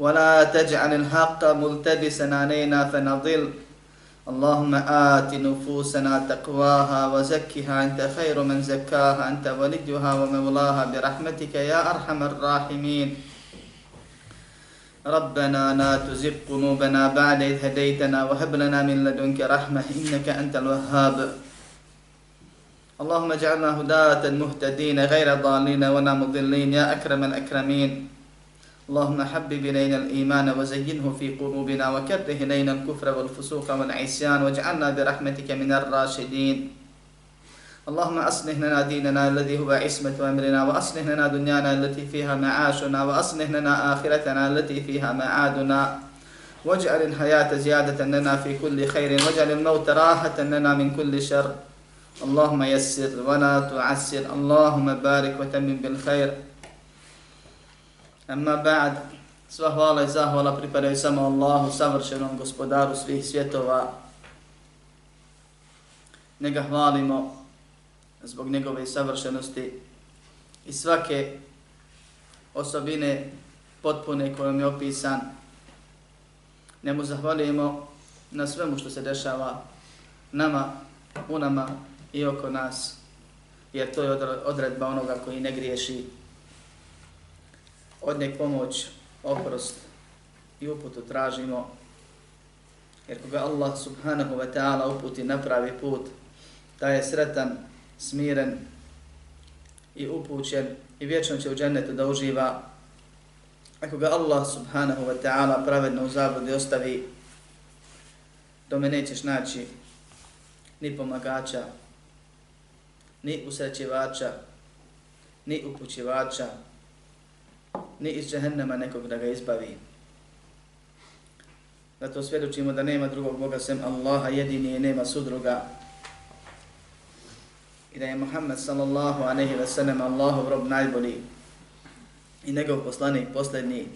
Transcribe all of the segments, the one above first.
ولا تجعل الحق ملتبسا علينا فنضل. اللهم آت نفوسنا تقواها وزكها أنت خير من زكاها أنت وليها ومولاها برحمتك يا أرحم الراحمين. ربنا لا تزغ قلوبنا بعد إذ هديتنا وهب لنا من لدنك رحمة إنك أنت الوهاب. اللهم اجعلنا هداة مهتدين غير ضالين ولا مضلين يا أكرم الأكرمين. اللهم حبب إلينا الإيمان وزينه في قلوبنا وكره إلينا الكفر والفسوق والعصيان واجعلنا برحمتك من الراشدين. اللهم أصلح لنا ديننا الذي هو عصمة أمرنا وأصلح لنا دنيانا التي فيها معاشنا وأصلح لنا آخرتنا التي فيها معادنا. واجعل الحياة زيادة لنا في كل خير واجعل الموت راحة لنا من كل شر. اللهم يسر ولا تعسر اللهم بارك وتمم بالخير. Amma ba'd, sva hvala i zahvala pripadaju samo Allahu, savršenom gospodaru svih svjetova. Njega hvalimo zbog njegove savršenosti i svake osobine potpune kojom je opisan. Njemu zahvaljujemo na svemu što se dešava nama, u nama i oko nas, jer to je odredba onoga koji ne griješi od nek pomoć, oprost i uputu tražimo. Jer koga Allah subhanahu wa ta'ala uputi na pravi put, da je sretan, smiren i upućen i vječno će u džennetu da uživa. Ako ga Allah subhanahu wa ta'ala pravedno u zabludi ostavi, do me nećeš naći ni pomagača, ni usrećivača, ni upućivača, ni iz džehennema nekog da ga izbavi. Zato svjedočimo da nema drugog Boga sem Allaha jedini i nema sudruga. I da je Muhammed sallallahu aleyhi ve sellem Allahov rob najbolji i njegov poslanik posljednji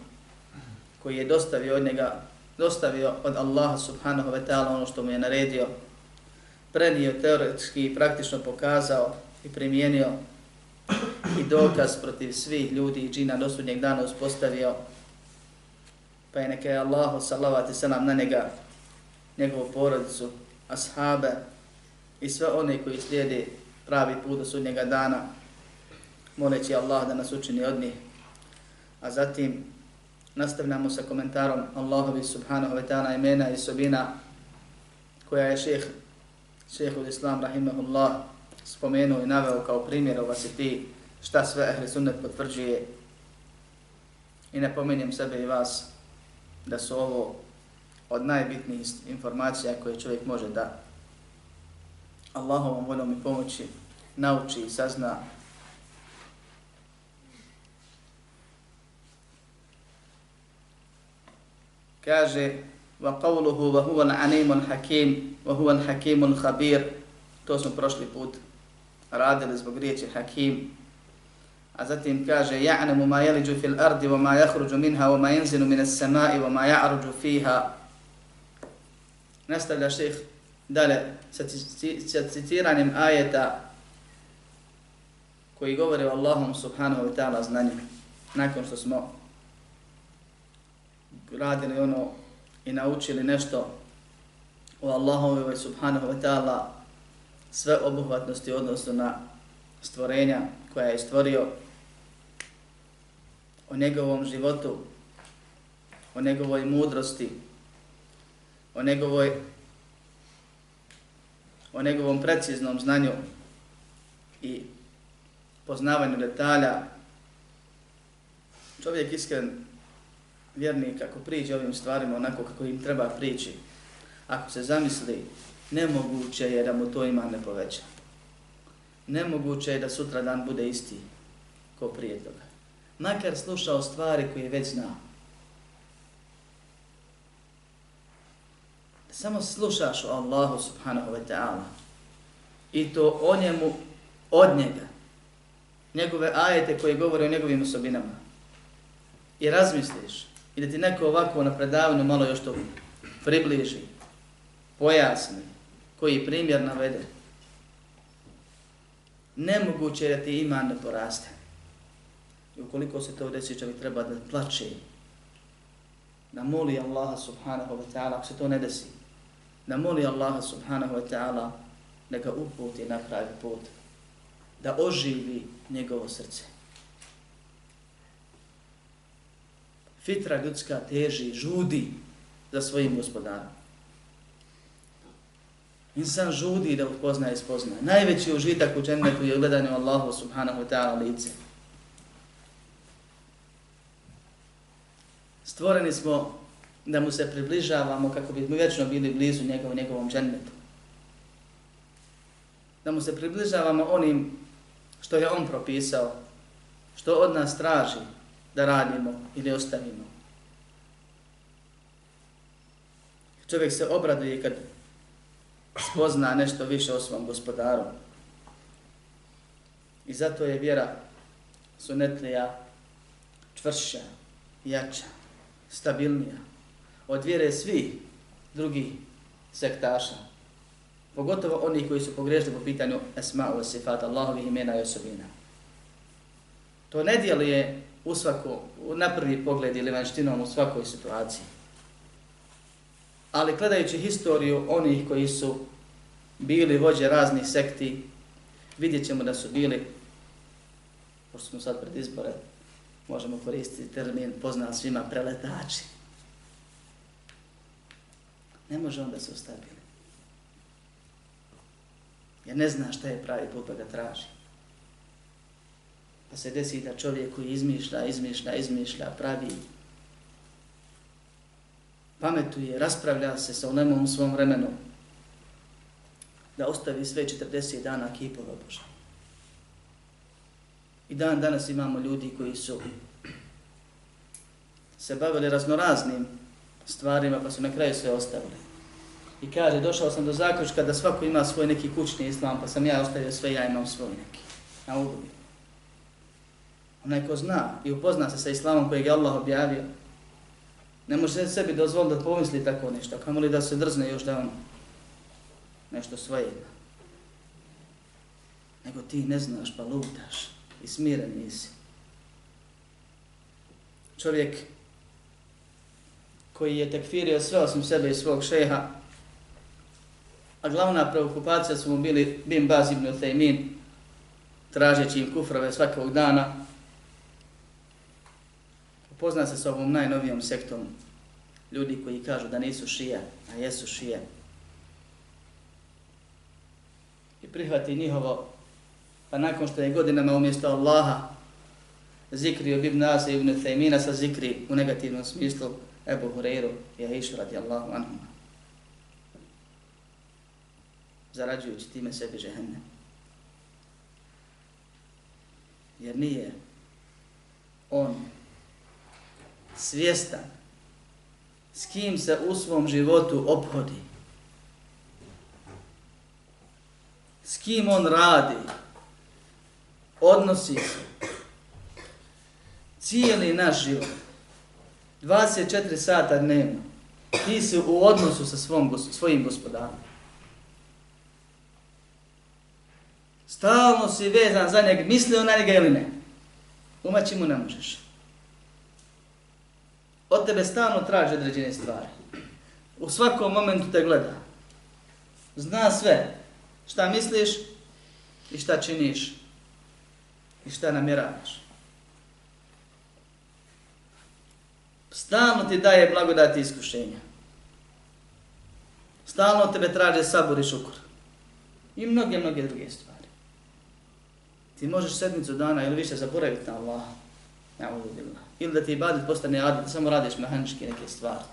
koji je dostavio od njega, dostavio od Allaha subhanahu wa ta'ala ono što mu je naredio, prenio teoretski i praktično pokazao i primijenio i dokaz protiv svih ljudi i džina do sudnjeg dana uspostavio, pa je neka je Allahu salavat i salam na njega, njegovu porodicu, ashabe i sve one koji slijede pravi put do sudnjega dana, moleći Allah da nas učini od njih. A zatim nastavljamo sa komentarom Allahovi subhanahu wa ta'ala imena i sobina koja je šeheh, šeheh Islam rahimahullah spomenuo i naveo kao primjer ova si ti šta sve ehli sunnet potvrđuje. I ne pomenjem sebe i vas da su ovo od najbitnijih informacija koje čovjek može da Allahovom voljom i pomoći nauči i sazna. Kaže wa qawluhu wa huwa al-alim al-hakim wa huwa al-hakim al-khabir. To smo prošli put radili zbog riječi hakim A zatim kaže ja'lamu ma yaliju fil ardi wa ma yakhruju minha wa ma yanzilu minas sama'i wa ma ya'ruju fiha. Nastavlja šejh dalje sa citiranjem ajeta koji govore o Allahom subhanahu wa ta'ala znanju. Nakon što smo radili ono i naučili nešto o Allahovi subhanahu wa ta'ala sve obuhvatnosti odnosno na stvorenja koja je stvorio o njegovom životu, o njegovoj mudrosti, o njegovoj o njegovom preciznom znanju i poznavanju detalja. Čovjek iskren vjernik ako priđe ovim stvarima onako kako im treba prići, ako se zamisli, nemoguće je da mu to ima ne poveća. Nemoguće je da sutra dan bude isti ko prije toga makar slušao stvari koje već zna. samo slušaš o Allahu subhanahu wa ta'ala i to o njemu od njega, njegove ajete koje govore o njegovim osobinama i razmisliš i da ti neko ovako na predavanju malo još to približi, pojasni, koji primjer navede, nemoguće je da ti iman ne poraste. I ukoliko se to desi, čovjek treba da plače, da moli Allaha subhanahu wa ta'ala, ako se to ne desi, da moli Allaha subhanahu wa ta'ala da ga uputi na pravi put, da oživi njegovo srce. Fitra ljudska teži, žudi za svojim gospodarom. Insan žudi da upozna i spozna. Najveći užitak u džennetu je gledanje Allahu subhanahu wa ta'ala lice. Stvoreni smo da mu se približavamo kako bi mu vječno bili blizu njegov, njegovom džennetu. Da mu se približavamo onim što je on propisao, što od nas traži da radimo ili ostavimo. Čovjek se obraduje kad spozna nešto više o svom gospodaru. I zato je vjera sunetlija čvršća, jača, stabilnija od vjere svi drugi sektaša. Pogotovo oni koji su pogrešili po pitanju esma'u sifata, Allahovi imena i osobina. To ne djeluje u svako, na prvi pogled ili vanštinom u svakoj situaciji. Ali gledajući historiju onih koji su bili vođe raznih sekti, vidjet ćemo da su bili, pošto smo sad pred izbore, možemo koristiti termin poznan svima preletači. Ne može onda se ustabili. Jer ne zna šta je pravi put pa ga traži. Pa se desi da čovjek koji izmišlja, izmišlja, izmišlja, pravi, pametuje, raspravlja se sa ulemom u svom vremenu, da ostavi sve 40 dana kipova Boža. I dan danas imamo ljudi koji su se bavili raznoraznim stvarima pa su na kraju sve ostavili. I kaže, došao sam do zaključka da svako ima svoj neki kućni islam, pa sam ja ostavio sve, ja imam svoj neki. Na ugobi. Onaj ko zna i upozna se sa islamom kojeg je Allah objavio, ne može sebi dozvoliti da pomisli tako nešto, kamo li da se drzne još da on nešto svoje ima. Nego ti ne znaš pa lutaš i smiren nisi. Čovjek koji je tekfirio sve osim sebe i svog šeha, a glavna preokupacija su mu bili Bin Baz ibn Uthaymin, tražeći im kufrove svakog dana, pozna se s ovom najnovijom sektom ljudi koji kažu da nisu šija, a jesu šije. I prihvati njihovo, pa nakon što je godinama umjesto Allaha zikrio Ibn Asa ibn Thaymina sa zikri u negativnom smislu Ebu Hureyru i Aishu radijallahu anhum. Zarađujući time sebi žehennem. Jer nije on svjestan s kim se u svom životu obhodi. S kim on radi. Odnosi se. Cijeli naš život 24 sata dnevno, ti si u odnosu sa svom, svojim gospodarom. Stalno si vezan za njega, mislio na njega ili ne. Umaći mu ne možeš. Od tebe stalno traži određene stvari. U svakom momentu te gleda. Zna sve šta misliš i šta činiš i šta namjeravaš. Stalno ti daje blagodati iskušenja. Stalno tebe traže sabor i šukur. I mnoge, mnoge druge stvari. Ti možeš sedmicu dana ili više zaboraviti na Allah. Ili da ti ibadet postane adet, samo radiš mehanički neke stvari.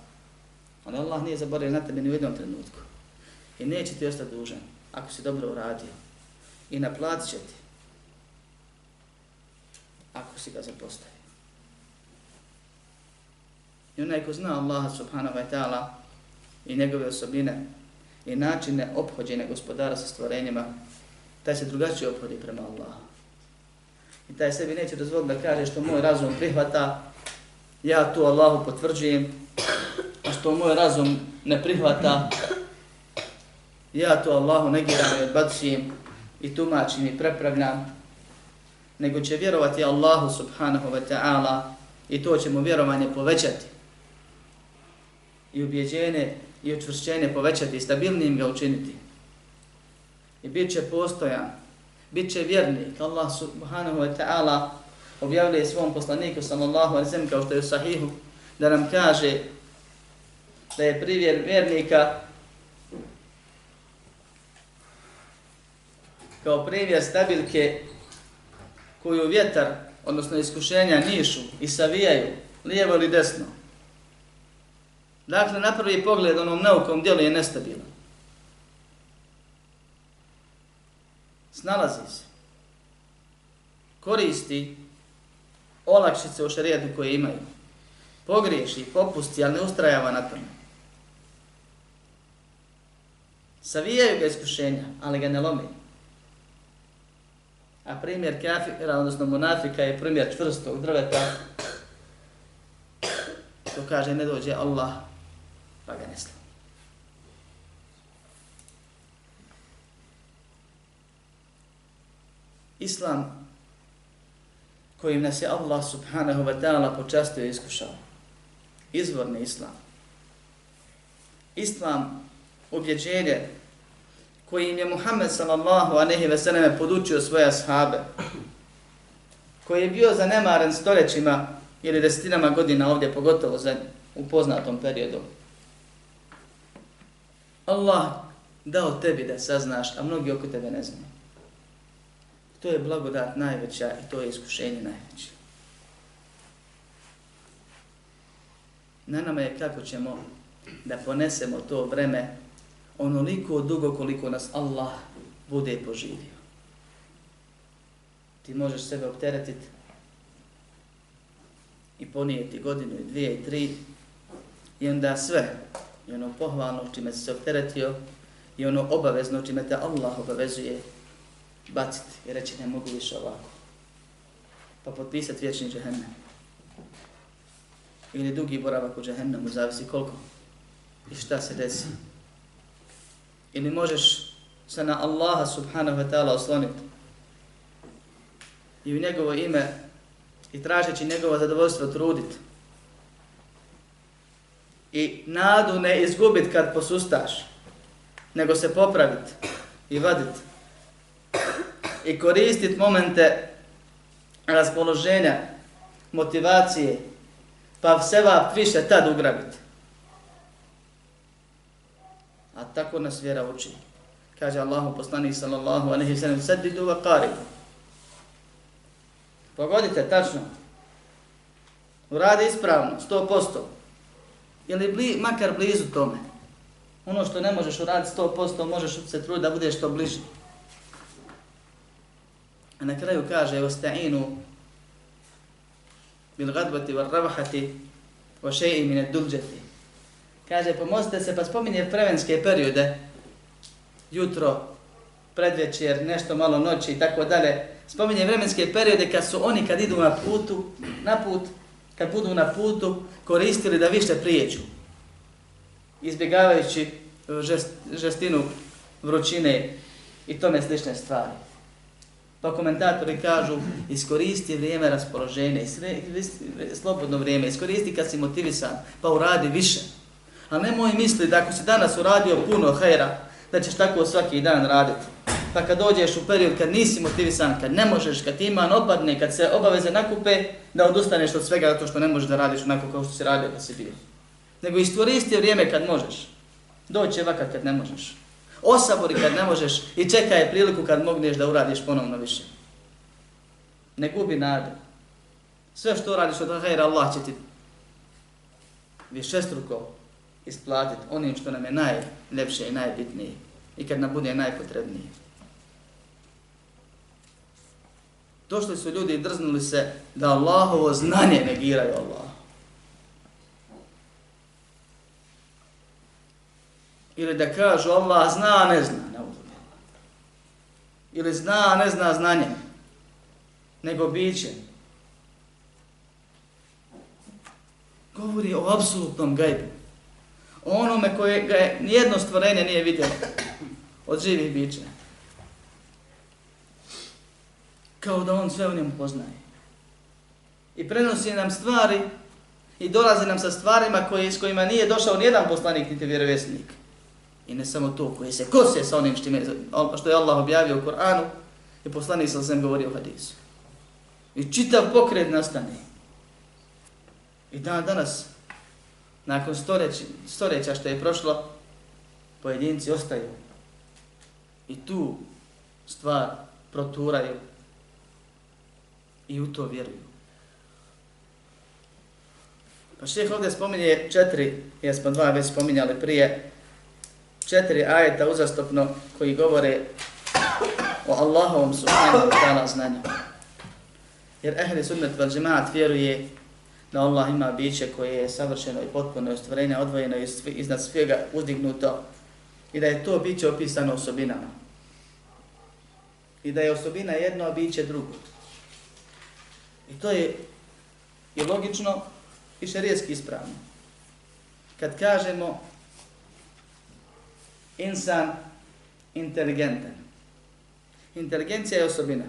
Ali Allah nije zaboravio na tebe ni u jednom trenutku. I neće ti ostati dužan ako si dobro uradio. I naplatit će ti ako si ga zapostavio. I onaj ko zna Allaha subhanahu wa ta'ala i njegove osobine i načine obhođenja gospodara sa stvorenjima, taj se drugačije obhodi prema Allahu. I taj sebi neće dozvoliti da kaže što moj razum prihvata, ja tu Allahu potvrđujem, a što moj razum ne prihvata, ja to Allahu negiram i odbacujem i tumačim i prepravljam, nego će vjerovati Allahu subhanahu wa ta'ala i to će mu vjerovanje povećati. I ubjeđenje i učvršćenje povećati i stabilnijim ga učiniti. I bit će postojan, bit će vjernik. Allah subhanahu wa ta'ala objavljuje svom poslaniku sallallahu alaihi sallam kao što je u sahihu da nam kaže da je privjer vjernika kao primjer stabilke koju vjetar, odnosno iskušenja, nišu i savijaju lijevo ili desno. Dakle, na prvi pogled onom naukom djeluje nestabilan. Snalazi se. Koristi olakšice u šarijetu koje imaju. Pogriješi, popusti, ali ne ustrajava na tome. Savijaju ga iskušenja, ali ga ne lomi. A primjer kafira, odnosno monafika, je primjer čvrstog drveta. To kaže, ne dođe Allah, pa ga ne slavi. Islam kojim nas je Allah subhanahu wa ta'ala počastio i iskušao. Izvorni Islam. Islam objeđenje kojim je Muhammed sallallahu a ve veseleme podučio svoje ashabe, koji je bio zanemaren stoljećima ili desetinama godina ovdje, pogotovo za, u poznatom periodu. Allah dao tebi da saznaš, a mnogi oko tebe ne znaju. To je blagodat najveća i to je iskušenje najveće. Na nama je kako ćemo da ponesemo to vreme onoliko dugo koliko nas Allah bude poživio. Ti možeš sebe opteretiti i ponijeti godinu i dvije i tri i onda sve i ono pohvalno čime se opteretio i ono obavezno čime te Allah obavezuje baciti i reći ne mogu više ovako. Pa potpisati vječni džehennem. Ili dugi boravak u džehennemu, zavisi koliko i šta se desi. Ili možeš se na Allaha subhanahu wa ta'ala osloniti i u njegovo ime i tražeći njegovo zadovoljstvo truditi i nadu ne izgubit kad posustaš, nego se popravit i vadit i koristiti momente raspoloženja, motivacije, pa seba više tad ugrabiti. A tako nas vjera uči. Kaže Allahu poslanik sallallahu alejhi ve sellem "Saddidu wa qaribu. Pogodite tačno. Uradi ispravno, 100%. Ili bli, makar blizu tome. Ono što ne možeš uraditi 100%, možeš se truditi da budeš što bliži. A na kraju kaže, osta'inu bil gadbati var rabahati o šeji mine ad-duljati. Kaže, pomozite se, pa spominje prevenske periode, jutro, predvečer, nešto malo noći i tako dalje. Spominje vremenske periode kad su oni kad idu na putu, na put, kad budu na putu, koristili da više prijeđu. Izbjegavajući žest, žestinu vrućine i tome slične stvari. Pa komentatori kažu, iskoristi vrijeme raspoloženja, slobodno vrijeme, iskoristi kad si motivisan, pa uradi više. A nemoj misli da ako si danas uradio puno hajra, da ćeš tako svaki dan raditi. Pa kad dođeš u period kad nisi motivisan, kad ne možeš, kad ti iman opadne, kad se obaveze nakupe, da odustaneš od svega zato što ne možeš da radiš onako kao što si radio kad si bio. Nego iskoristi vrijeme kad možeš. Doće vakat kad ne možeš. Osabori kad ne možeš i čekaj priliku kad mogneš da uradiš ponovno više. Ne gubi nadu. Sve što radiš od hajra, Allah će ti višestruko isplatiti onim što nam je najljepše i najbitnije i kad nam bude najpotrebnije. To što su ljudi drznuli se da Allahovo znanje negiraju Allah. Ili da kažu Allah zna, ne zna. Ne Ili zna, ne zna znanje. Nego biće. Govori o apsolutnom gajbu. O onome koje ga je nijedno stvorenje nije vidjelo od živih bića. Kao da on sve u njemu poznaje. I prenosi nam stvari i dolazi nam sa stvarima koje, s kojima nije došao nijedan poslanik niti vjerovjesnik. I ne samo to, koje se kose sa onim što je Allah objavio u Koranu i poslanik sa zem govorio u hadisu. I čitav pokret nastane. I dan danas, nakon storeći, storeća što je prošlo, pojedinci ostaju i tu stvar proturaju i u to vjeruju. Pa šeheh ovdje spominje četiri, jer smo dva već spominjali prije, četiri ajeta uzastopno koji govore o Allahovom subhanahu wa ta'ala znanju. Jer ehli sunnet vel džemaat vjeruje da Allah ima biće koje je savršeno i potpuno ostvarenje, odvojeno i iznad svega uzdignuto i da je to biće opisano osobinama. I da je osobina jedno, a biće drugo. I to je i logično i šerijetski ispravno. Kad kažemo insan inteligentan. Inteligencija je osobina.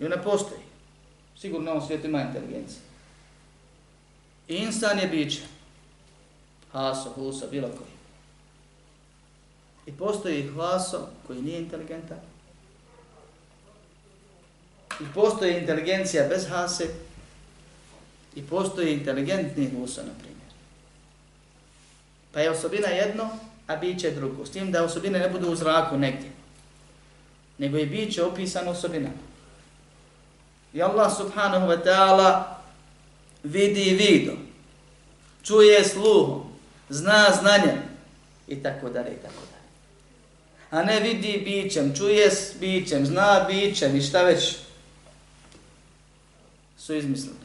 I ona postoji. Sigurno na ovom svijetu ima inteligencija. I insan je biće. Haso, huso, bilo koji. I postoji haso koji nije inteligentan. I postoji inteligencija bez hase. I postoji inteligentni huso, na primjer. Pa je osobina jedno, a biće drugo. S tim da osobine ne budu u zraku negdje. Nego je biće opisano osobinama. I Allah subhanahu wa ta'ala vidi vidom, čuje sluhom, zna znanjem i tako dalje i tako dalje. A ne vidi bićem, čuje s bićem, zna bićem i šta već su izmislili.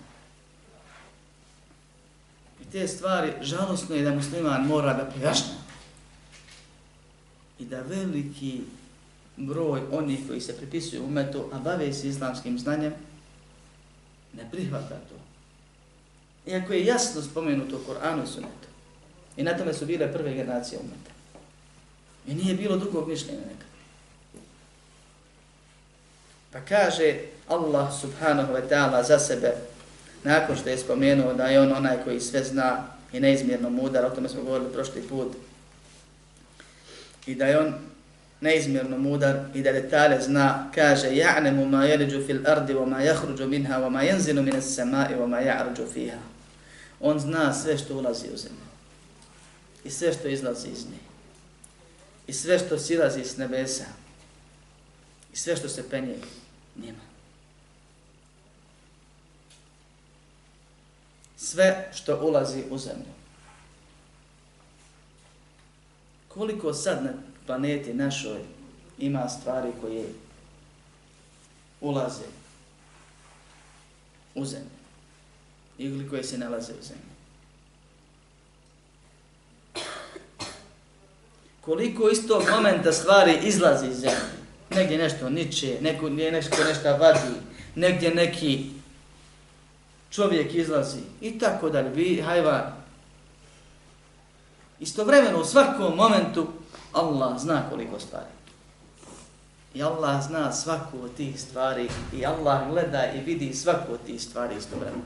I te stvari žalostno je da musliman mora da pojašnja. I da veliki broj onih koji se pripisuju umetu, a bave se islamskim znanjem, ne prihvata to. Iako je jasno spomenuto u Koranu i Sunetu. I na tome su bile prve generacije umeta. I nije bilo drugog mišljenja nekada. Pa kaže Allah subhanahu wa ta'ala za sebe, nakon što je spomenuo da je on onaj koji sve zna i neizmjerno mudar, o tome smo govorili prošli put, i da je on neizmjerno mudar i da detalje zna, kaže ja'nemu ma jeliđu fil ardi wa ma jahruđu minha wa ma jenzinu mine samai wa ma ja'ruđu fiha. On zna sve što ulazi u zemlju i sve što izlazi iz nje i sve što silazi s nebesa i sve što se penje njima. Sve što ulazi u zemlju. Koliko sad na planeti našoj ima stvari koje ulaze u zemlju ili koje se nalaze u zemlji. Koliko isto momenta stvari izlazi iz zemlje. Negdje nešto niče, neko, nešto nešto vadi, negdje neki čovjek izlazi i tako dalje, vi hajvan. Istovremeno u svakom momentu Allah zna koliko stvari. I Allah zna svaku od tih stvari i Allah gleda i vidi svaku od tih stvari istovremeno.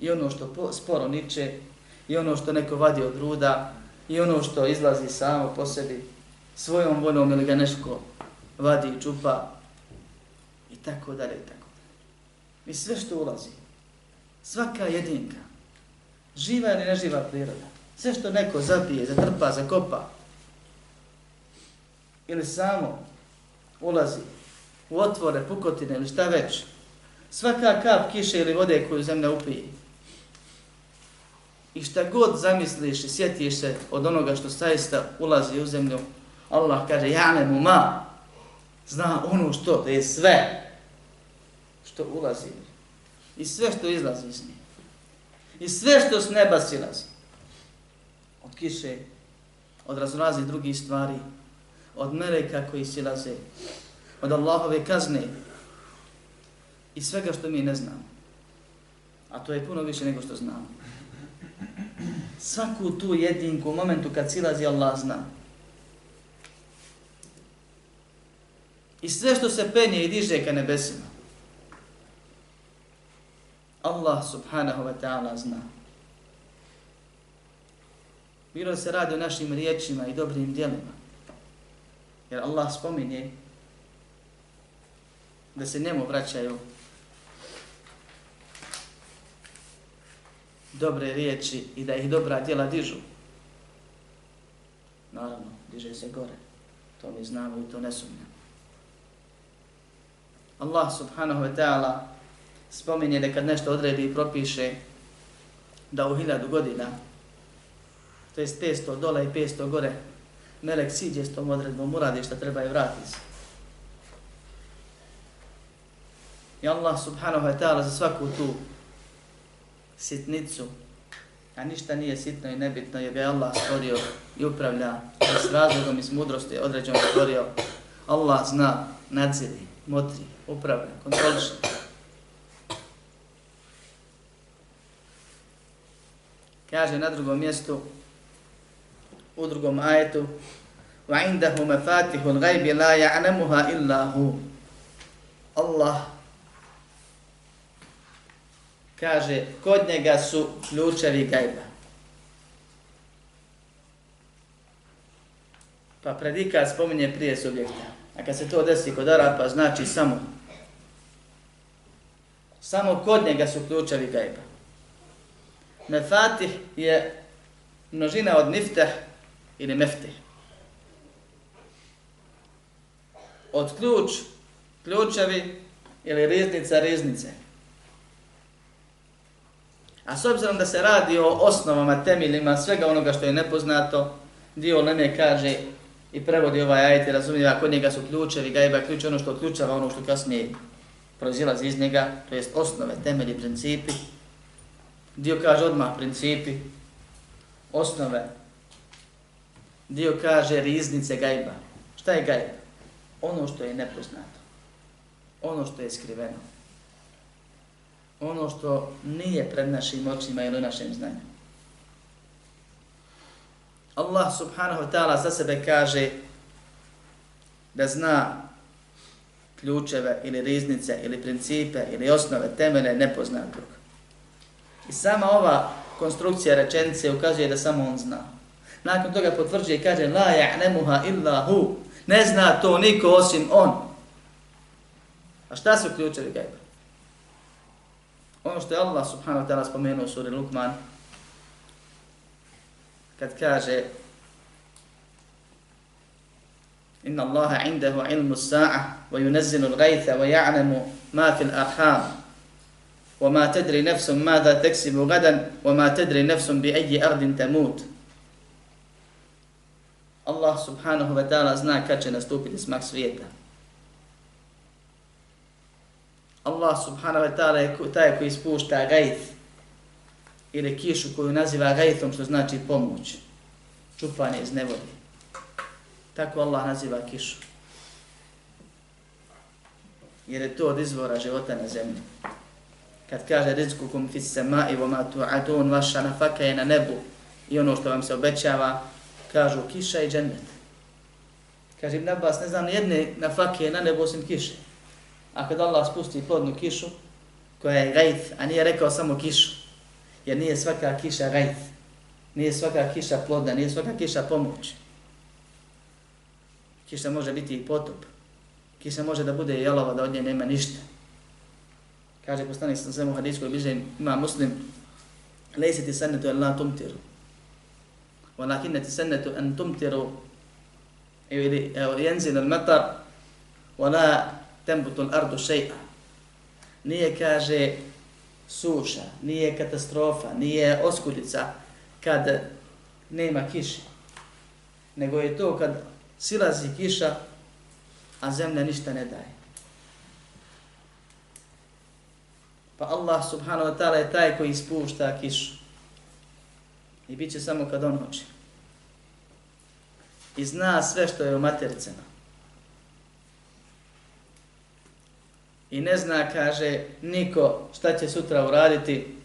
I ono što sporo niče, i ono što neko vadi od ruda, i ono što izlazi samo po sebi, svojom voljom ili ga nešto vadi i čupa, i tako dalje, i tako dalje. I sve što ulazi, svaka jedinka, živa ili neživa priroda, sve što neko zapije, zatrpa, zakopa, ili samo ulazi u otvore, pukotine ili šta već, svaka kap kiše ili vode koju zemlja upije, i šta god zamisliš i sjetiš se od onoga što saista ulazi u zemlju, Allah kaže, ja ne mu ma, zna ono što, da je sve što ulazi i sve što izlazi iz nje. I sve što s neba silazi. Od kiše, od raznoraznih drugih stvari, od meleka koji silaze, od Allahove kazne i svega što mi ne znamo. A to je puno više nego što znamo. Svaku tu jedinku u momentu kad silazi Allah zna. I sve što se penje i diže ka nebesima. Allah subhanahu wa ta'ala zna. Bilo se radi o našim riječima i dobrim dijelima. Jer Allah spominje da se njemu vraćaju dobre riječi i da ih dobra djela dižu. Naravno, diže se gore. To mi znamo i to ne sumnjamo. Allah subhanahu wa ta'ala spominje da kad nešto odredi i propiše da u hiljadu godina, to je 500 dola i 500 gore, melek siđe s tom odredbom, uradi što treba i vrati se. I Allah subhanahu wa ta'ala za svaku tu sitnicu, a ništa nije sitno i nebitno, jer je Allah stvorio i upravlja s razlogom i s mudrosti određenom stvorio. Allah zna, nadziri, motri, upravlja, kontroliše. Kaže na drugom mjestu, u drugom ajetu, وَعِنْدَهُ مَفَاتِهُ الْغَيْبِ لَا يَعْنَمُهَا إِلَّا هُ Allah kaže, kod njega su ključevi gajba. Pa predika spominje prije subjekta. A kad se to desi kod Arapa, znači samo. Samo kod njega su ključevi gajba. Mefatih je množina od niftah ili meftih. Od ključ, ključevi ili riznica, riznice. A s obzirom da se radi o osnovama, temeljima, svega onoga što je nepoznato, dio Leme kaže i prevodi ovaj ajet i razumije, kod njega su ključevi, gajba ključ, ono što ključava, ono što kasnije proizilazi iz njega, to jest osnove, temelji, principi. Dio kaže odmah principi, osnove. Dio kaže riznice gajba. Šta je gajba? Ono što je nepoznato. Ono što je skriveno ono što nije pred našim očima ili našim znanjem. Allah subhanahu wa ta'ala za sebe kaže da zna ključeve ili riznice ili principe ili osnove, temele nepoznatog. I sama ova konstrukcija rečenice ukazuje da samo on zna. Nakon toga potvrđuje i kaže la ja'nemuha illa hu. Ne zna to niko osim on. A šta su ključevi gajba? Ono što je Allah subhanahu wa ta'ala spomenuo u suri Lukman, kad kaže Inna Allaha indahu ilmu sa'a wa yunazzilu al-ghaytha wa ya'lamu ma fil arham nafsun madha taksibu gadan wa ma tadri nafsun bi ayyi ardin tamut. Allah subhanahu wa ta'ala zna kad će nastupiti smak svijeta. Allah subhanahu wa ta'ala je taj koji ispušta gajth ili kišu koju naziva gajthom što znači pomoć, čupanje iz nevodi. Tako Allah naziva kišu. Jer je to od izvora života na zemlji. Kad kaže rizku kum fis sema i vama tu'atun vaša nafaka je na nebu i ono što vam se obećava, kažu kiša i džennet. Kaže Ibn Abbas, ne znam jedne nafake na nebo osim kiše. A kad Allah spusti plodnu kišu, koja je gajth, a nije rekao samo kišu, jer nije svaka kiša gajth, nije svaka kiša plodna, nije svaka kiša pomoć. Kiša može biti i potop. Kiša može da bude jelova, da od nje nema ništa. Kaže poslanik sam svemu hadijskoj bliže, ima muslim, lejse ti sannetu en la tumtiru. Walakinne ti sannetu en tumtiru ili jenzil al matar, wala tembutul ardu še'a. Nije, kaže, suša, nije katastrofa, nije oskudica kad nema kiše. Nego je to kad silazi kiša, a zemlja ništa ne daje. Pa Allah subhanahu wa ta'ala je taj koji ispušta kišu. I bit će samo kad on hoće. i zna sve što je u matericama. I ne zna, kaže, niko šta će sutra uraditi,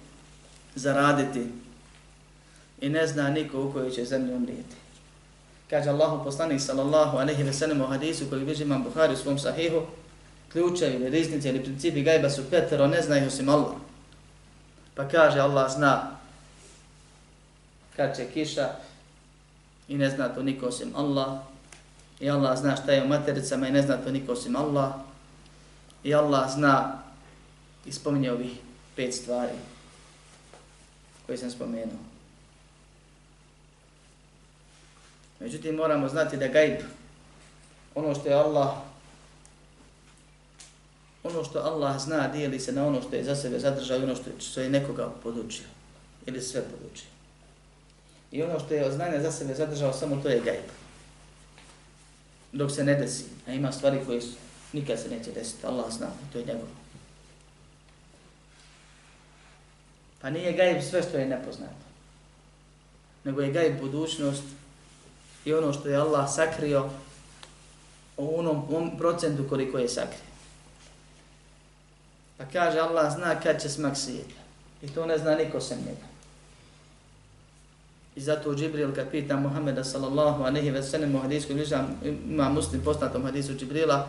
zaraditi. I ne zna niko u kojoj će zemlji umrijeti. Kaže Allahu poslanik sallallahu alejhi ve sellem u hadisu koji bilježi Imam Buhari u svom sahihu, ključevi ili riznice ili principi gajba su petero, ne zna ih osim Allah. Pa kaže Allah zna kad će kiša i ne zna to niko osim Allah. I Allah zna šta je u matericama i ne zna to niko osim Allah. I Allah zna i spominje ovih pet stvari koje sam spomenuo. Međutim, moramo znati da gajb, ono što je Allah, ono što Allah zna, dijeli se na ono što je za sebe zadržao i ono što, što je nekoga podučio. Ili sve podučio. I ono što je od znanja za sebe zadržao, samo to je gajb. Dok se ne desi. A ima stvari koje su, nikad se neće desiti. Allah zna, to je njegovo. Pa nije gajb sve što je nepoznato. Nego je gajb budućnost i ono što je Allah sakrio u onom procentu koliko je sakrio. Pa kaže Allah zna kad će smak svijeta. I to ne zna niko sem njega. I zato Džibril kad pita Muhammeda sallallahu a nehi veselim u hadijsku ima muslim poznatom hadisu Džibrila,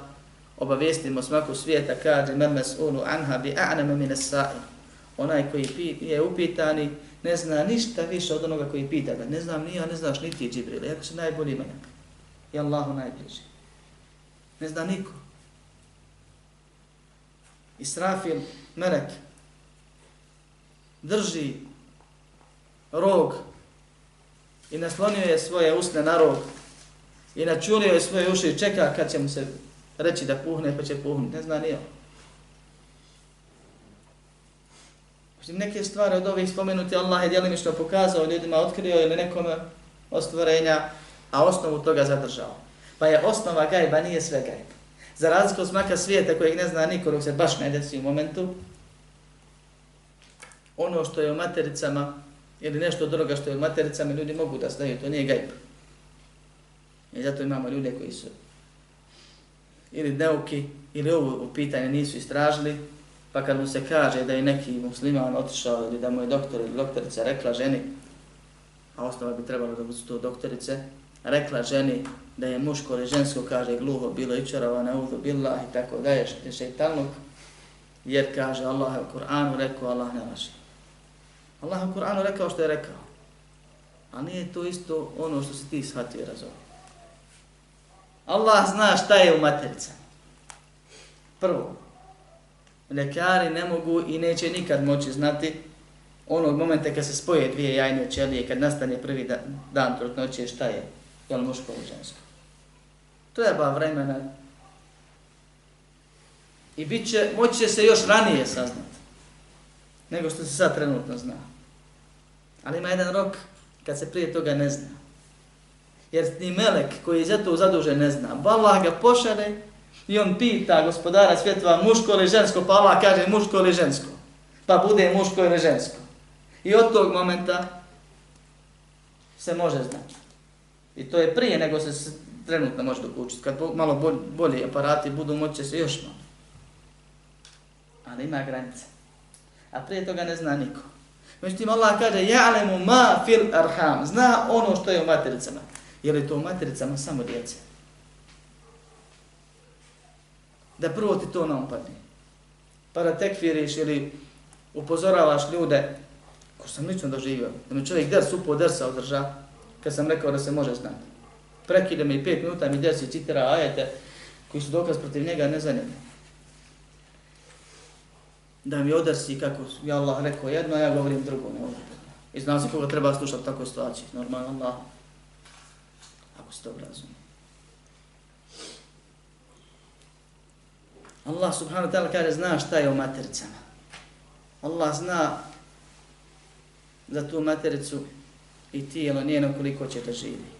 obavijestimo smaku svijeta, kaže memes unu anha bi a'nama mine sa'i. Onaj koji je upitani, ne zna ništa više od onoga koji pita ga. Ne znam ni ja, ne znaš ni ti Džibril, jako se najbolji manjak. I Allahu najbliži. Ne zna niko. Israfil, melek, drži rog i naslonio je svoje usne na rog i načulio je svoje uši i čeka kad će mu se reći da puhne pa će puhnuti. Ne zna nije on. Mislim, neke stvari od ovih spomenuti Allah je djelimično pokazao, ljudima otkrio ili nekome ostvorenja, a osnovu toga zadržao. Pa je osnova gajba, nije sve gajba. Za razliku od smaka svijeta kojeg ne zna niko dok se baš ne desi u momentu, ono što je u matericama ili nešto od onoga što je u matericama ljudi mogu da znaju, to nije gajba. I zato imamo ljude koji su ili neuki ili ovo u pitanje nisu istražili, Pa kad mu se kaže da je neki musliman otišao ili da mu je doktor ili doktorica rekla ženi, a osnova bi trebalo da budu to doktorice, rekla ženi da je muško ili žensko, kaže gluho, bilo i čarava na uzu billah i tako da je šeitanluk, jer kaže Allah u Kur'anu rekao, Allah ne laži. Allah u Kur'anu rekao što je rekao. A nije to isto ono što se ti shvatio razumio. Allah zna šta je u matericama. Prvo, ljekari ne mogu i neće nikad moći znati onog momenta kad se spoje dvije jajne ćelije, kad nastane prvi da, dan trudnoće, šta je, je li muško ili žensko. Treba vremena. I bit će, moći će se još ranije saznati, nego što se sad trenutno zna. Ali ima jedan rok kad se prije toga ne zna. Jer ni melek koji je za to zadužen ne zna. Pa Allah ga pošale I on pita gospodara svjetova muško ili žensko, pa Allah kaže muško ili žensko. Pa bude muško ili žensko. I od tog momenta se može znati. I to je prije nego se trenutno može dokučiti. Kad malo bolji aparati budu, moće se još malo. Ali ima granice. A prije toga ne zna niko. Međutim, Allah kaže, ja'lemu ma fil arham. Zna ono što je u matericama. Je li to u matericama samo djece? da prvo ti to napadne. Pa da tekfiriš ili upozoravaš ljude, ko sam lično doživio, da mi čovjek ders upo dersa održa, kad sam rekao da se može znati. Prekide me i pet minuta mi dersi citira ajete koji su dokaz protiv njega ne za njega. Da mi odersi kako je Allah rekao jedno, a ja govorim drugo. Ne I zna se koga treba slušati tako situaciji, Normalno Allah. Ako se to razumije. Allah subhanahu wa ta'ala kaže zna šta je u matericama. Allah zna za tu matericu i tijelo njeno koliko će da živi.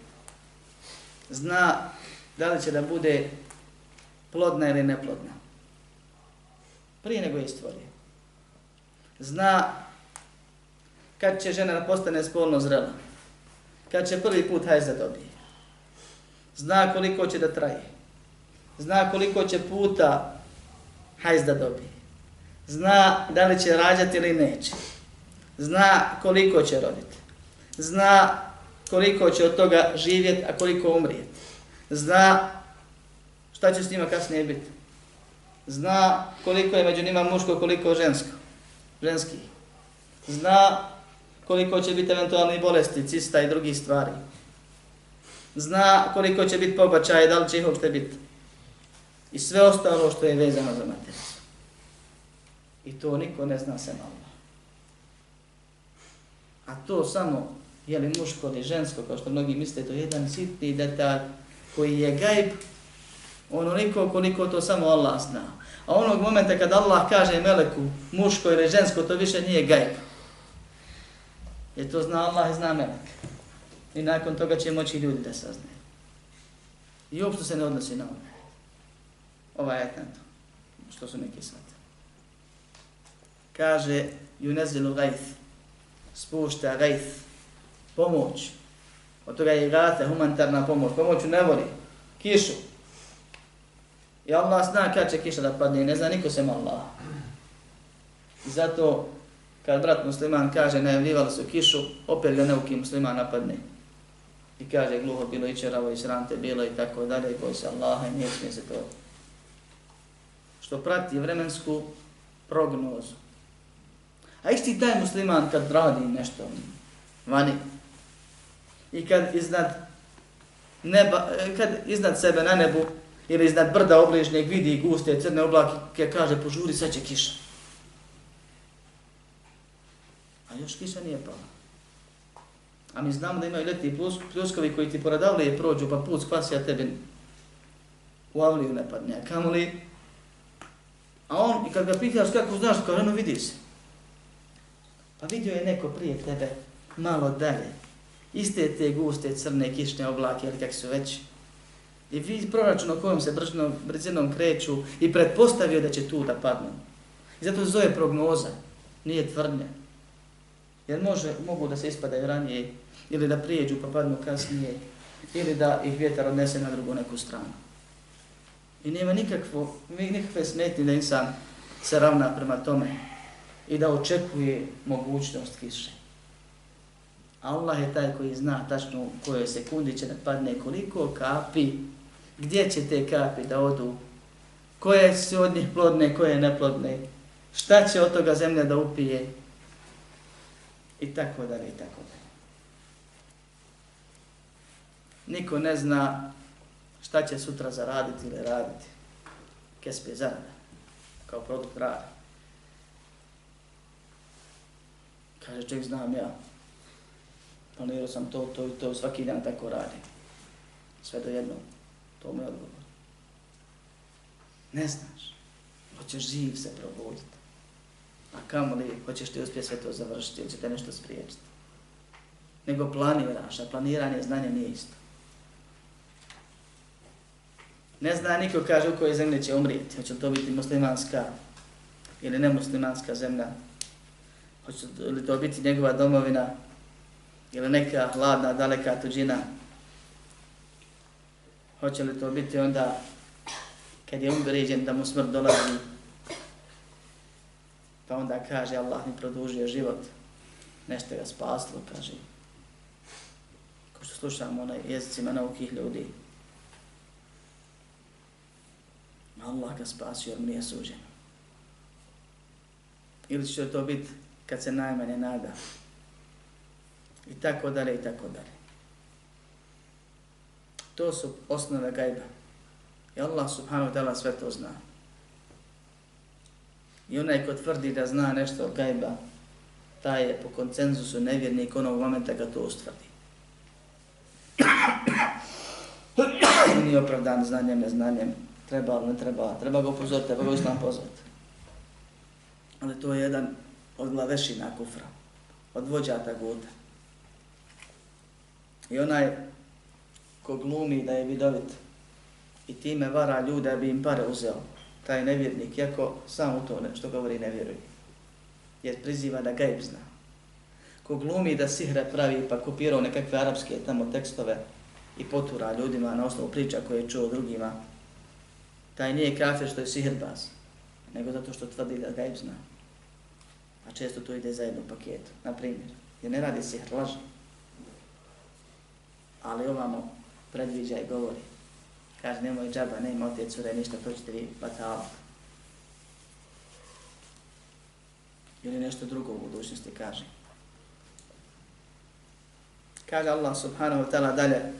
Zna da li će da bude plodna ili neplodna. Prije nego je stvorio. Zna kad će žena da postane spolno zrela. Kad će prvi put hajz da dobije. Zna koliko će da traje. Zna koliko će puta hajz da dobije. Zna da li će rađati ili neće. Zna koliko će roditi. Zna koliko će od toga živjeti, a koliko umrijeti. Zna šta će s njima kasnije biti. Zna koliko je među njima muško, koliko žensko. Ženski. Zna koliko će biti eventualni bolesti, cista i drugih stvari. Zna koliko će biti pobačaje, da li će ih uopšte biti. I sve ostalo što je vezano za materiju. I to niko ne zna se malo. A to samo, je li muško ili žensko, kao što mnogi misle, to je jedan sitni detalj koji je gajb, onoliko koliko to samo Allah zna. A onog momenta kad Allah kaže meleku, muško ili žensko, to više nije gajb. Jer to zna Allah i zna melek. I nakon toga će moći ljudi da saznaju. I uopšte se ne odnosi na ovaj. Ovaj na to. Što su neki sad. Kaže, yunezilu gajth. Spušta gajth. Pomoć. Od toga je gata, humanitarna pomoć. Pomoć u nevoli. Kišu. I Allah zna kada će kiša da padne. Ne zna niko sem Allah. I zato kad brat musliman kaže najavljivali su kišu, opet ga neuki musliman napadne. I kaže gluho bilo i čeravo i srante bilo i tako dalje, koji se Allaha i nije smije se to. Što prati vremensku prognozu. A isti taj musliman kad radi nešto vani i kad iznad neba, kad iznad sebe na nebu ili iznad brda obližnjeg vidi guste crne oblake, kaže požuri sad će kiša. A još kiša nije pala. A mi znamo da imaju leti pljuskovi koji ti poradavlije prođu pa put spasi, a tebe u avliju ne padne. A li? A on, i kad ga pitaš kako znaš, kao ono vidi se. Pa vidio je neko prije tebe, malo dalje. Iste te guste crne kišne oblake, ili kak su već. I vidi proračun o kojem se brzinom, brzinom kreću i pretpostavio da će tu da padnu. I zato se zove prognoza, nije tvrdnja. Jer može, mogu da se ispadaju ranije ili da prijeđu pa padnu kasnije ili da ih vjetar odnese na drugu neku stranu. I nema nikakvo, nikakve smetnje da insan se ravna prema tome i da očekuje mogućnost kiše. Allah je taj koji zna tačno u kojoj sekundi će da padne koliko kapi, gdje će te kapi da odu, koje su od njih plodne, koje neplodne, šta će od toga zemlja da upije, i tako dalje i tako dalje. Niko ne zna šta će sutra zaraditi ili raditi. Kesp je zarada, kao produkt rada. Kaže, čovjek znam ja. Planirao sam to, to i to, svaki dan tako radi. Sve do jednog. To mu je odgovor. Ne znaš. Hoćeš živ se probuditi. A kamo li hoćeš ti uspjeti sve to završiti ili će te nešto spriječiti? Nego planiraš, a planiranje znanja nije isto. Ne zna niko kaže u kojoj zemlji će umrijeti. Hoće to biti muslimanska ili nemuslimanska zemlja. Hoće li to biti njegova domovina ili neka hladna, daleka tuđina. Hoće li to biti onda kad je umrijeđen da mu smrt dolazi Pa onda kaže Allah mi produžio život, nešto ga spaslo, kaže. Ko što slušamo na jezicima naukih ljudi. Allah ga spasio, jer nije suđeno. Ili će to biti kad se najmanje nada. I tako dalje, i tako dalje. To su osnove gajba. I Allah subhanahu wa ta'ala sve to zna. I onaj ko tvrdi da zna nešto od gajba, taj je po koncenzusu nevjernik onog momenta kad to ustvrdi. Nije opravdan znanjem, neznanjem, treba ali ne treba, treba ga upozoriti, treba ga islam pozvati. Ali to je jedan od glavešina kufra, od vođata guta. I onaj ko glumi da je vidovit i time vara ljude bi im pare uzeo, taj nevjernik, iako sam u to što govori ne vjeruje. Jer priziva da gajb zna. Ko glumi da sihre pravi pa kopirao nekakve arapske tamo tekstove i potura ljudima na osnovu priča koje je čuo drugima, taj nije kafir što je sihrbaz, nego zato što tvrdi da gajb zna. A često to ide zajedno u paketu, na primjer. Jer ne radi sihr, laži. Ali ovamo predviđa i govori. Kaže, nemoj džaba, nema otjec, cure, ništa, to ćete vi batala. Ili nešto drugo u budućnosti kaže. Kaže Allah subhanahu wa ta'ala dalje,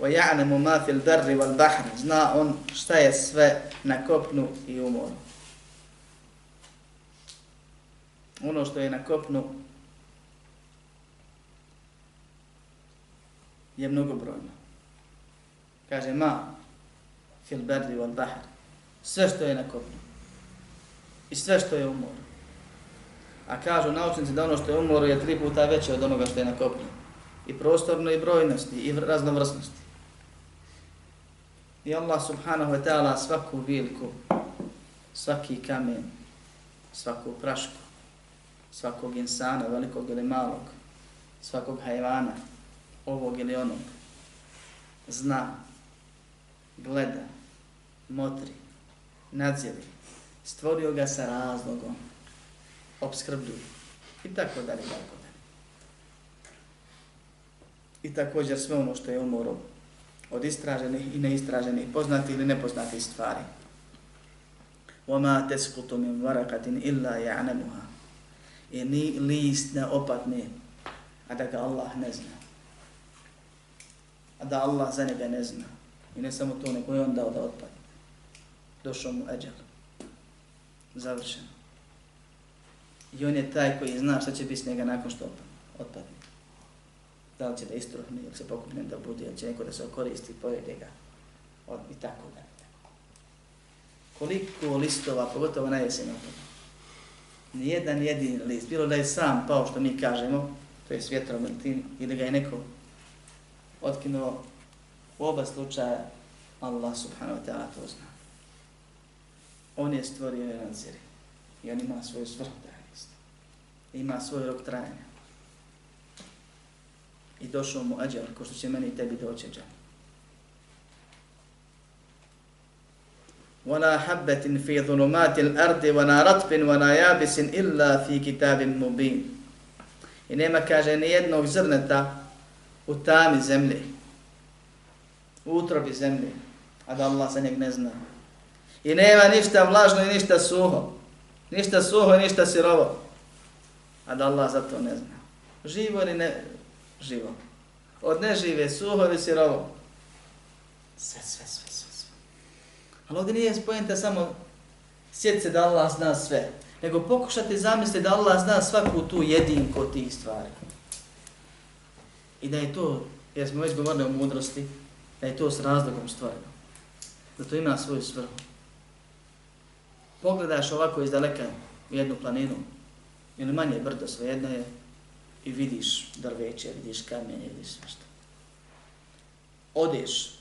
وَيَعْنَمُ مَا فِي الْبَرِّ وَالْبَحْرِ Zna on šta je sve na kopnu i u moru. Ono što je na kopnu je mnogobrojno. Kaže ma fil berdi wal bahr. Sve što je na kopnu. I sve što je u moru. A kažu naučnici da ono što je u moru je tri puta veće od onoga što je na kopnu. I prostorno i brojnosti i raznovrsnosti. I Allah subhanahu wa ta'ala svaku bilku, svaki kamen, svaku prašku, svakog insana, velikog ili malog, svakog hajvana, ovog ili onog, zna, gleda, motri, nadziri, stvorio ga sa razlogom, obskrbljuje i tako dalje, tako dalje. I također sve ono što je umorom od istraženih i neistraženih, poznati ili nepoznati stvari. وَمَا تَسْقُطُ مِنْ وَرَقَةٍ إِلَّا يَعْنَمُهَا I ni list ne opadne, a da ga Allah ne zna. A da Allah za njega ne zna. I ne samo to, nego je on dao da otpadne. Došao mu eđel. Završeno. I on je taj koji zna šta će biti s njega nakon što otpadne da li će da istruhne ili se pokupne da bude, ili će neko da se okoristi, pojede ga, od, i tako da. Koliko listova, pogotovo na jesen otpadne. Nijedan jedini list, bilo da je sam pao što mi kažemo, to je svjetrom ili ga je neko otkinuo, u oba slučaja Allah subhanahu wa ta'ala to zna. On je stvorio jedan ziri i on ima svoju svrhu da Ima svoj rok trajanja i došao mu ađel, ko što će meni i tebi doći ađel. وَلَا حَبَّةٍ فِي ظُلُمَاتِ الْأَرْضِ وَلَا رَطْبٍ وَلَا يَابِسٍ إِلَّا فِي كِتَابٍ مُبِينٍ I nema, kaže, ni jednog zrneta u tami zemlje, u utrobi zemlje, a da Allah za njeg ne zna. I nema ništa vlažno i ništa suho, ništa suho i ništa sirovo, a da Allah za to ne zna. Živo ili ne, živo. Od nežive, suho ili sirovo. Sve, sve, sve, sve, sve. Ali ovdje nije spojenta samo sjeti se da Allah zna sve, nego pokušati zamisliti da Allah zna svaku tu jedinku od tih stvari. I da je to, jer smo već govorili o mudrosti, da je to s razlogom stvoreno. Da to ima svoju svrhu. Pogledaš ovako iz daleka u jednu planinu, ili manje brdo, svejedno je, i vidiš drveće, vidiš kamenje, vidiš sve što. Odeš,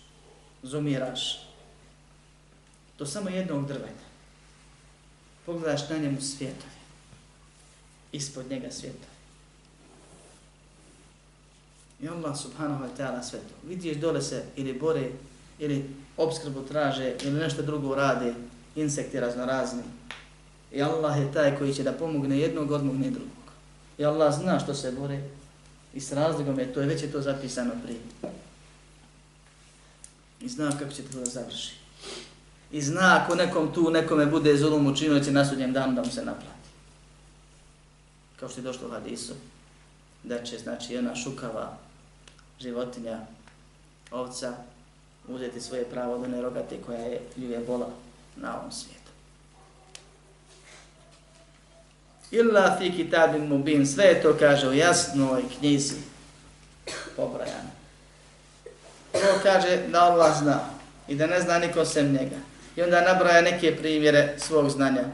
zumiraš, do samo jednog drveta. Pogledaš na njemu svjetove, ispod njega svjetove I Allah subhanahu wa ta'ala sve to. Vidiš dole se ili bore, ili obskrbu traže, ili nešto drugo rade, insekti raznorazni. I Allah je taj koji će da pomogne jednog, odmogne drugog. I Allah zna što se bore i s razlogom je to, je već je to zapisano prije. I zna kako će to da završi. I zna ako nekom tu, nekome bude zulum učinio, će na sudnjem danu da mu se naplati. Kao što je došlo u hadisu, da će, znači, jedna šukava životinja, ovca, uzeti svoje pravo od one rogate koja je ljuje bola na ovom svijetu. illa fi kitabin mubin, sve to kaže u jasnoj knjizi pobrajano. To kaže da Allah zna i da ne zna niko sem njega. I onda nabraja neke primjere svog znanja.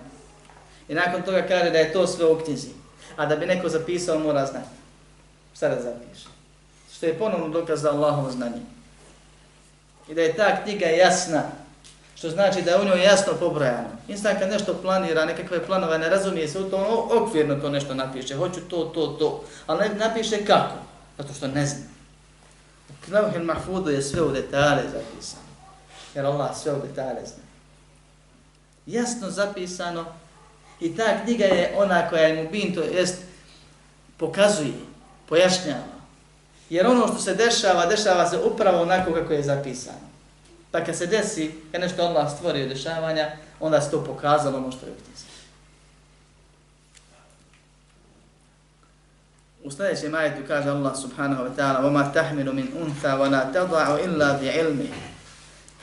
I nakon toga kaže da je to sve u knjizi. A da bi neko zapisao mora znati. Sada da zapiše? Što je ponovno dokaz za Allahovo znanje. I da je ta knjiga jasna Što znači da je u njoj jasno pobrojano. Insan kad nešto planira, nekakve planove, ne razumije se u to, okvirno to nešto napiše, hoću to, to, to, ali ne napiše kako, zato što ne zna. Knavhil Mahfudu je sve u detalje zapisano. Jer Allah sve u detalje zna. Jasno zapisano i ta knjiga je ona koja je mu bin, to jest pokazuje, pojašnjava. Jer ono što se dešava, dešava se upravo onako kako je zapisano. Pa kad se desi, kad nešto Allah stvori od dešavanja, onda se to pokazalo ono što je upisano. U sljedećem ajetu kaže Allah subhanahu wa ta'ala وَمَا تَحْمِلُ مِنْ أُنْثَا وَلَا تَضَعُ إِلَّا بِعِلْمِ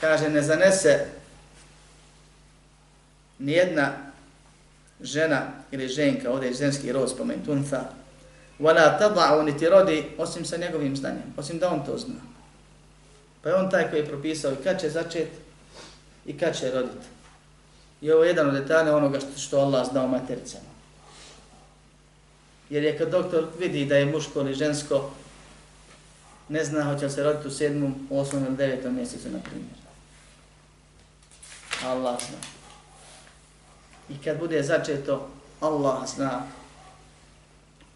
Kaže, ne zanese nijedna žena ili ženka, ovdje je ženski rod spomenut, unfa, وَلَا تَضَعُ niti rodi osim sa njegovim znanjem, osim da on to zna. Pa je on taj koji je propisao i kad će začet i kad će roditi. I ovo je jedan od detalja onoga što, što Allah zna u matericama. Jer je kad doktor vidi da je muško ili žensko, ne zna hoće se roditi u sedmom, osmom ili devetom mjesecu, na primjer. Allah zna. I kad bude začeto, Allah zna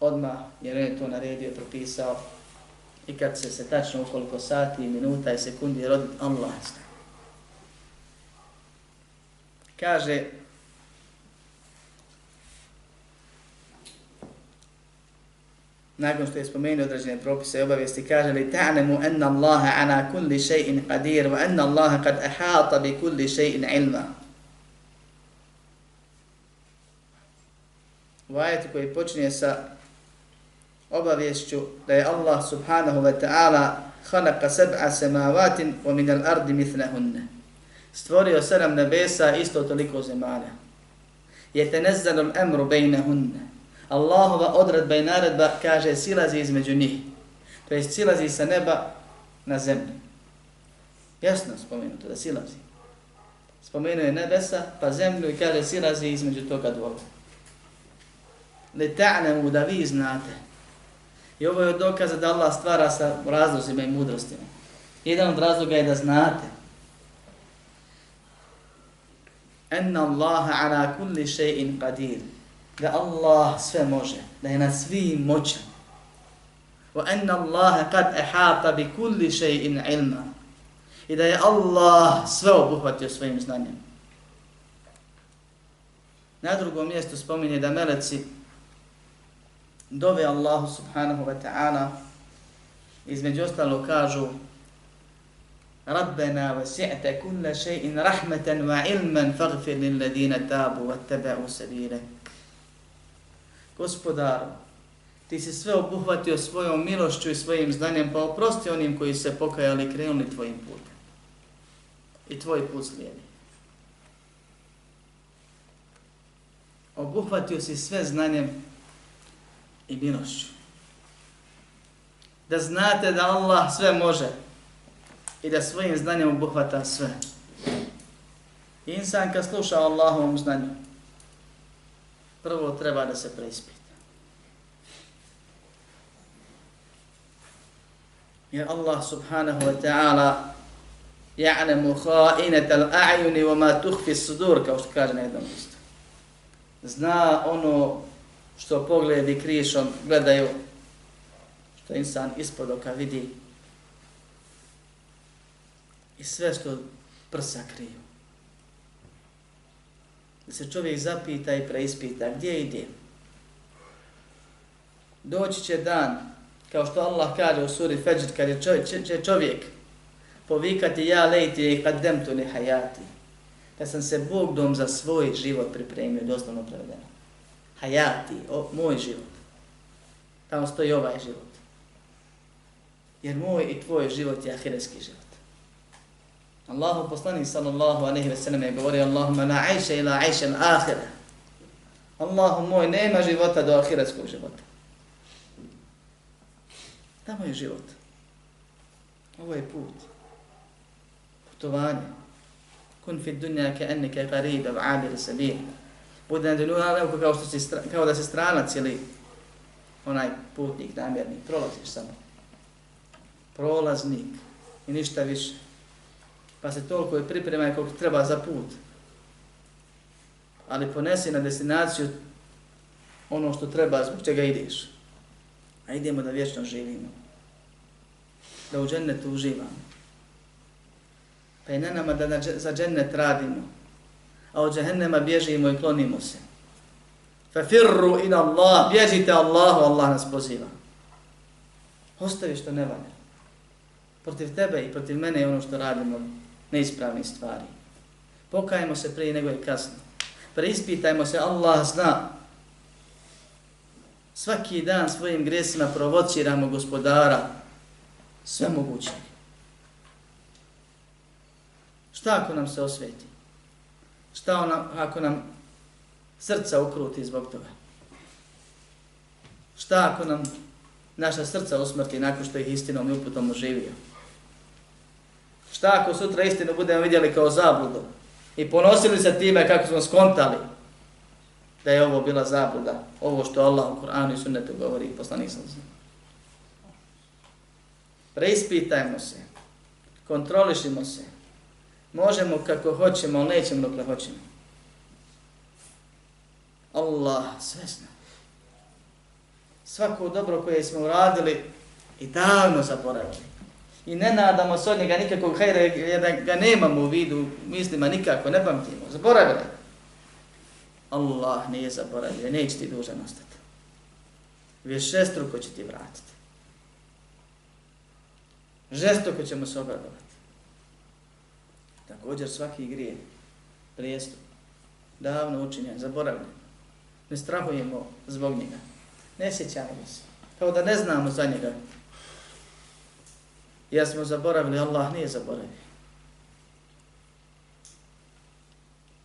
odmah, jer je to naredio i propisao. I kad se se tačno ukoliko sati, minuta i sekundi rodit, Allah zna. Kaže, nakon što je spomenuo određene propise i obavijesti, kaže li ta'nemu enna Allaha ana kulli še'in qadir wa enna Allaha kad ahata bi kulli še'in ilma. U ajetu koji počinje sa obavješću da je Allah subhanahu wa ta'ala khalaqa seb'a samavatin wa min al-ardi mithlahunna. Stvorio sedam nebesa isto toliko zemalja. Yetanazzalu al-amru bainahunna. Allahova odredba i naredba kaže silazi između njih. To jest silazi sa neba na zemlju. Jasno spomenuto da silazi. Spomenuje nebesa pa zemlju i kaže silazi između toga dvoga. Le ta'lamu da vi znate. I ovo je od dokaza da Allah stvara sa razlozima i mudrostima. Jedan od razloga je da znate. Enna Allaha ala kulli še'in qadir da Allah sve može, da je na svim moćan. Wa anna Allaha qad ahata bi kulli shay'in ilma. I da je Allah sve obuhvatio svojim znanjem. Na drugom mjestu spominje da meleci dove Allahu subhanahu wa ta'ala između ostalo kažu Rabbena wasi'ta kulla shay'in rahmatan wa ilman faghfir lil ladina tabu wattaba'u sabilak gospodaru, ti si sve obuhvatio svojom milošću i svojim znanjem, pa oprosti onim koji se pokajali i krenuli tvojim putem. I tvoj put slijedi. Obuhvatio si sve znanjem i milošću. Da znate da Allah sve može i da svojim znanjem obuhvata sve. Insan kad sluša Allahovom znanju, prvo treba da se preispita. Jer Allah subhanahu wa ta'ala ja'lemu kha'inat al-a'yuni wa ma tuhfi sudur, kao što kaže na jednom mjestu. Zna ono što pogledi krišom gledaju, što insan ispod oka vidi i sve što prsa kriju da se čovjek zapita i preispita gdje ide. Doći će dan, kao što Allah kaže u suri Fejr, kad je čovjek, će čovjek povikati ja lejti i kad dem ne hajati. Da sam se Bog dom za svoj život pripremio, doslovno prevedeno. Hajati, o, moj život. Tamo stoji ovaj život. Jer moj i tvoj život je ahiretski život. Allahu poslanik sallallahu alejhi ve sellem je govorio Allahumma la aisha ila aisha al-akhirah. Allahu moj, nema života do ahiretskog života. Tamo je život. Ovo je put. Putovanje. Kun fi dunja ke ennike qariba v'abir sabil. Bude na dunju kao, što si, kao da se stranac ili onaj putnik, namjernik, prolaziš samo. Prolaznik i ništa više pa se toliko je pripremaj koliko treba za put. Ali ponesi na destinaciju ono što treba, zbog čega ideš. A idemo da vječno živimo. da u džennetu uživamo. Pa je na nama da na, za džennet radimo, a od džehennema bježimo i klonimo se. Fa firru ila Allah, bježite Allahu, Allah nas poziva. Ostavi što ne valja. Protiv tebe i protiv mene je ono što radimo neispravni stvari. Pokajemo se prije nego je kasno. Preispitajmo se, Allah zna. Svaki dan svojim gresima provociramo gospodara sve moguće. Šta ako nam se osveti? Šta ona, ako nam srca ukruti zbog toga? Šta ako nam naša srca usmrti nakon što ih istinom i uputom oživio? Šta ako sutra istinu budemo vidjeli kao zabludu i ponosili se time kako smo skontali da je ovo bila zabluda, ovo što Allah u Kur'anu i sunnetu govori i poslanik sam znam. Preispitajmo se, kontrolišimo se, možemo kako hoćemo, ali nećemo dokle hoćemo. Allah sve zna. Svako dobro koje smo uradili i davno zaboravili i ne nadamo se od njega nikakvog hajra jer da ga nemamo u vidu mislima nikako, ne pamtimo, zaboravili. Allah nije zaboravio, neće ti dužan ostati. Vješestruko će ti vratiti. Žestoko ćemo se obradovati. Također svaki grije, prijestup, davno učinjen, zaboravljen. Ne strahujemo zbog njega. Ne sjećamo se. Kao da ne znamo za njega Ja smo zaboravili, Allah nije zaboravio.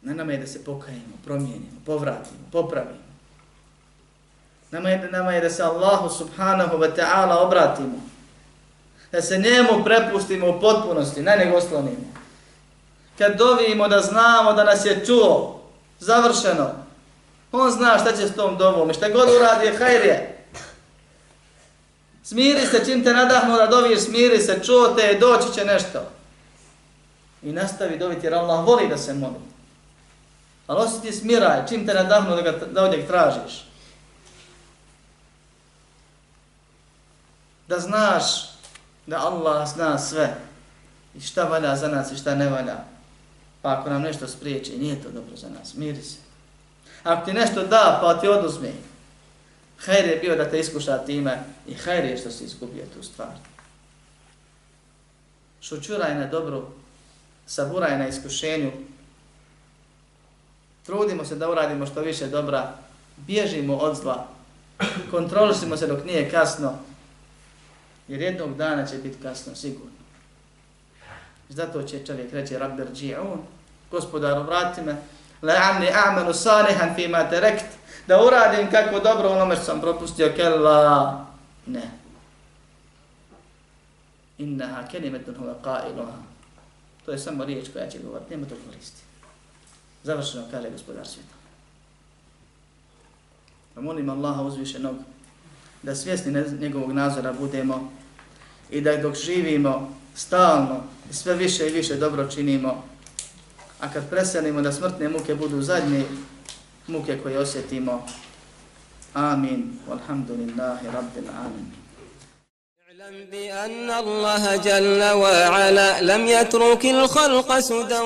Na nama je da se pokajemo, promijenimo, povratimo, popravimo. Nama je, nama je da se Allahu subhanahu wa ta'ala obratimo. Da se njemu prepustimo u potpunosti, ne nego oslonimo. Kad dovimo da znamo da nas je čuo, završeno, on zna šta će s tom dovom i šta god uradi je hajrije. Smiri se, čim te nadahnu da doviš, smiri se, čuo te, doći će nešto. I nastavi dobiti jer Allah voli da se moli. Ali osjeti smiraj, čim te nadahnu da, ga, da odjeg tražiš. Da znaš da Allah zna sve i šta valja za nas i šta ne valja. Pa ako nam nešto spriječi, nije to dobro za nas, miri se. Ako ti nešto da, pa ti oduzme, Hajr je bio da te iskuša time i hajr je što si izgubio tu stvar. Šućuraj na dobru, saburaj na iskušenju, trudimo se da uradimo što više dobra, bježimo od zla, kontrolisimo se dok nije kasno, jer jednog dana će biti kasno, sigurno. Zato će čovjek reći, Rabber dži'un, gospodaru, vrati me, la'amni a'malu salihan fima terekt, da uradim kako dobro onome što sam propustio, kella, ne. Innaha kelimetun huva qailuha. To je samo riječ koja će govoriti, nema to koristi. Završeno kaže gospodar svijeta. Pa molim Allaha uzvišenog da svjesni njegovog nazora budemo i da dok živimo stalno sve više i više dobro činimo, a kad preselimo da smrtne muke budu zadnje muke koje osjetimo. Amin. Walhamdulillahi rabbil alamin. اعلم بأن الله جل وعلا لم يترك الخلق سدى